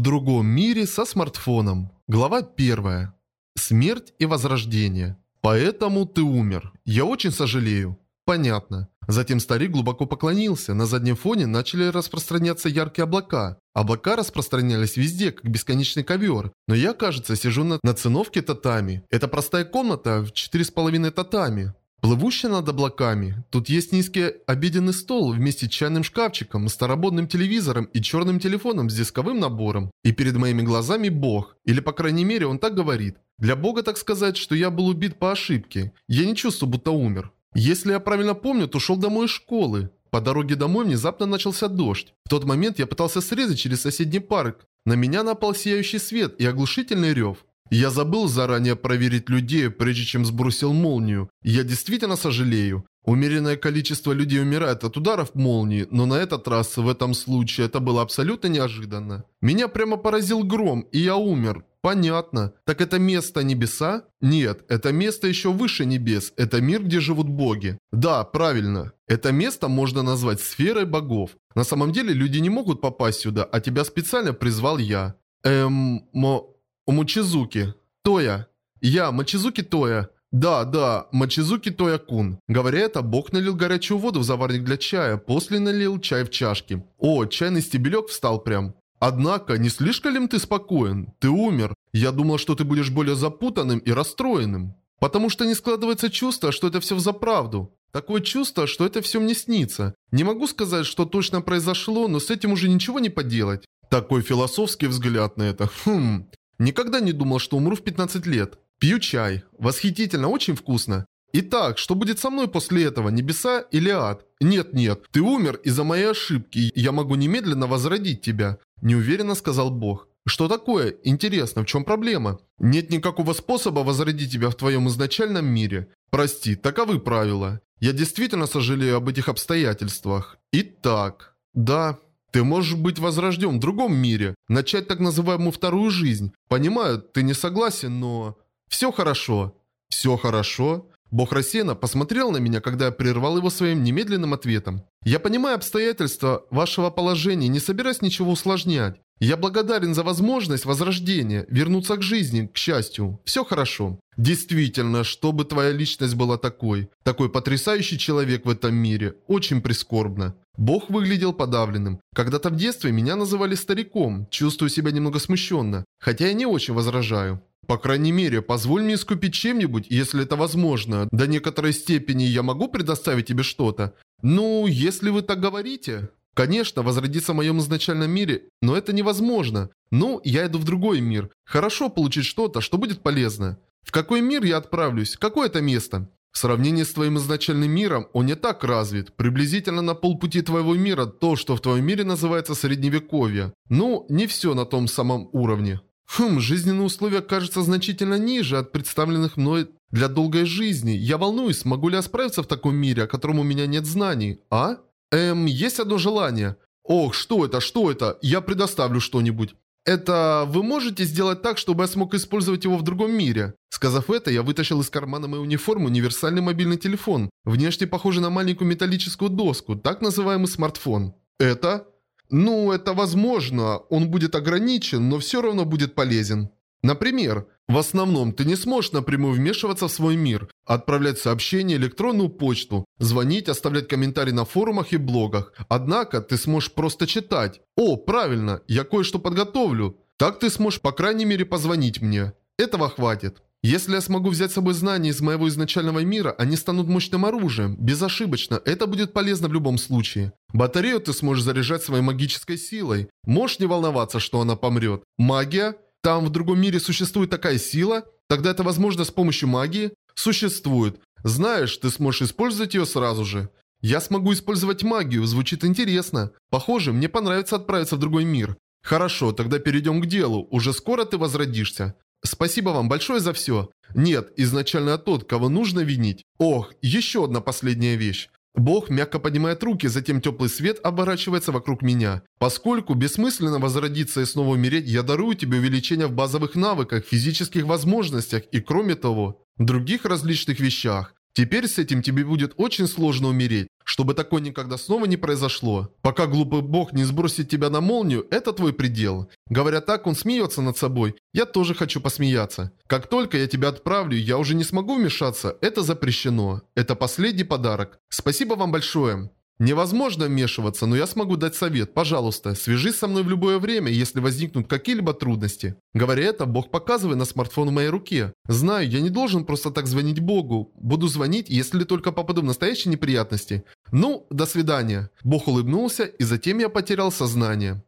другом мире со смартфоном. Глава 1. Смерть и возрождение. Поэтому ты умер. Я очень сожалею. Понятно. Затем старик глубоко поклонился. На заднем фоне начали распространяться яркие облака. Облака распространялись везде, как бесконечный ковер. Но я, кажется, сижу на, на циновке татами. Это простая комната в 4,5 татами. Плывущая над облаками. Тут есть низкий обеденный стол вместе с чайным шкафчиком, старомодным телевизором и черным телефоном с дисковым набором. И перед моими глазами Бог. Или по крайней мере он так говорит. Для Бога так сказать, что я был убит по ошибке. Я не чувствую, будто умер. Если я правильно помню, то шел домой из школы. По дороге домой внезапно начался дождь. В тот момент я пытался срезать через соседний парк. На меня напал сияющий свет и оглушительный рев. Я забыл заранее проверить людей, прежде чем сбросил молнию. я действительно сожалею. Умеренное количество людей умирает от ударов молнии, но на этот раз, в этом случае, это было абсолютно неожиданно. Меня прямо поразил гром, и я умер. Понятно. Так это место небеса? Нет, это место еще выше небес. Это мир, где живут боги. Да, правильно. Это место можно назвать сферой богов. На самом деле люди не могут попасть сюда, а тебя специально призвал я. Эм, мо... Мочизуки. Тоя. Я, Мочизуки Тоя. Да, да, Мочизуки Тоя-кун. Говоря это, бог налил горячую воду в заварник для чая, после налил чай в чашки. О, чайный стебелек встал прям. Однако, не слишком ли ты спокоен? Ты умер. Я думал, что ты будешь более запутанным и расстроенным. Потому что не складывается чувство, что это все за правду. Такое чувство, что это все мне снится. Не могу сказать, что точно произошло, но с этим уже ничего не поделать. Такой философский взгляд на это. Хм. Никогда не думал, что умру в 15 лет. Пью чай. Восхитительно, очень вкусно. Итак, что будет со мной после этого, небеса или ад? Нет-нет, ты умер из-за моей ошибки, я могу немедленно возродить тебя. Неуверенно сказал Бог. Что такое? Интересно, в чем проблема? Нет никакого способа возродить тебя в твоем изначальном мире. Прости, таковы правила. Я действительно сожалею об этих обстоятельствах. Итак, да, ты можешь быть возрожден в другом мире, начать так называемую вторую жизнь. Понимаю, ты не согласен, но... Все хорошо. Все хорошо? Бог рассеянно посмотрел на меня, когда я прервал его своим немедленным ответом. «Я понимаю обстоятельства вашего положения не собираюсь ничего усложнять. Я благодарен за возможность возрождения, вернуться к жизни, к счастью. Все хорошо. Действительно, чтобы твоя личность была такой. Такой потрясающий человек в этом мире. Очень прискорбно». Бог выглядел подавленным. Когда-то в детстве меня называли стариком, чувствую себя немного смущенно, хотя я не очень возражаю. По крайней мере, позволь мне искупить чем-нибудь, если это возможно. До некоторой степени я могу предоставить тебе что-то. Ну, если вы так говорите. Конечно, возродиться в моем изначальном мире, но это невозможно. Ну, я иду в другой мир. Хорошо получить что-то, что будет полезно. В какой мир я отправлюсь? Какое это место? В сравнении с твоим изначальным миром, он не так развит. Приблизительно на полпути твоего мира то, что в твоем мире называется средневековье. Ну, не все на том самом уровне. Хм, жизненные условия кажутся значительно ниже от представленных мной для долгой жизни. Я волнуюсь, могу ли я справиться в таком мире, о котором у меня нет знаний, а? Эм, есть одно желание. Ох, что это, что это? Я предоставлю что-нибудь. Это вы можете сделать так, чтобы я смог использовать его в другом мире? Сказав это, я вытащил из кармана моей униформы универсальный мобильный телефон, внешне похожий на маленькую металлическую доску, так называемый смартфон. Это? Ну, это возможно, он будет ограничен, но все равно будет полезен. Например, в основном ты не сможешь напрямую вмешиваться в свой мир, отправлять сообщения, электронную почту, звонить, оставлять комментарии на форумах и блогах. Однако ты сможешь просто читать. О, правильно, я кое-что подготовлю. Так ты сможешь по крайней мере позвонить мне. Этого хватит. Если я смогу взять с собой знания из моего изначального мира, они станут мощным оружием. Безошибочно, это будет полезно в любом случае. Батарею ты сможешь заряжать своей магической силой. Можешь не волноваться, что она помрет. Магия? Там в другом мире существует такая сила? Тогда это возможно с помощью магии? Существует. Знаешь, ты сможешь использовать ее сразу же. Я смогу использовать магию, звучит интересно. Похоже, мне понравится отправиться в другой мир. Хорошо, тогда перейдем к делу. Уже скоро ты возродишься. Спасибо вам большое за все. Нет, изначально тот, кого нужно винить. Ох, еще одна последняя вещь. Бог мягко поднимает руки, затем теплый свет оборачивается вокруг меня. Поскольку бессмысленно возродиться и снова умереть, я дарую тебе увеличение в базовых навыках, физических возможностях и, кроме того, других различных вещах. Теперь с этим тебе будет очень сложно умереть, чтобы такое никогда снова не произошло. Пока глупый бог не сбросит тебя на молнию, это твой предел. Говоря так, он смеется над собой. Я тоже хочу посмеяться. Как только я тебя отправлю, я уже не смогу вмешаться. Это запрещено. Это последний подарок. Спасибо вам большое. Невозможно вмешиваться, но я смогу дать совет. Пожалуйста, свяжись со мной в любое время, если возникнут какие-либо трудности. Говоря это, Бог показывает на смартфон в моей руке. Знаю, я не должен просто так звонить Богу. Буду звонить, если только попаду в настоящие неприятности. Ну, до свидания. Бог улыбнулся, и затем я потерял сознание.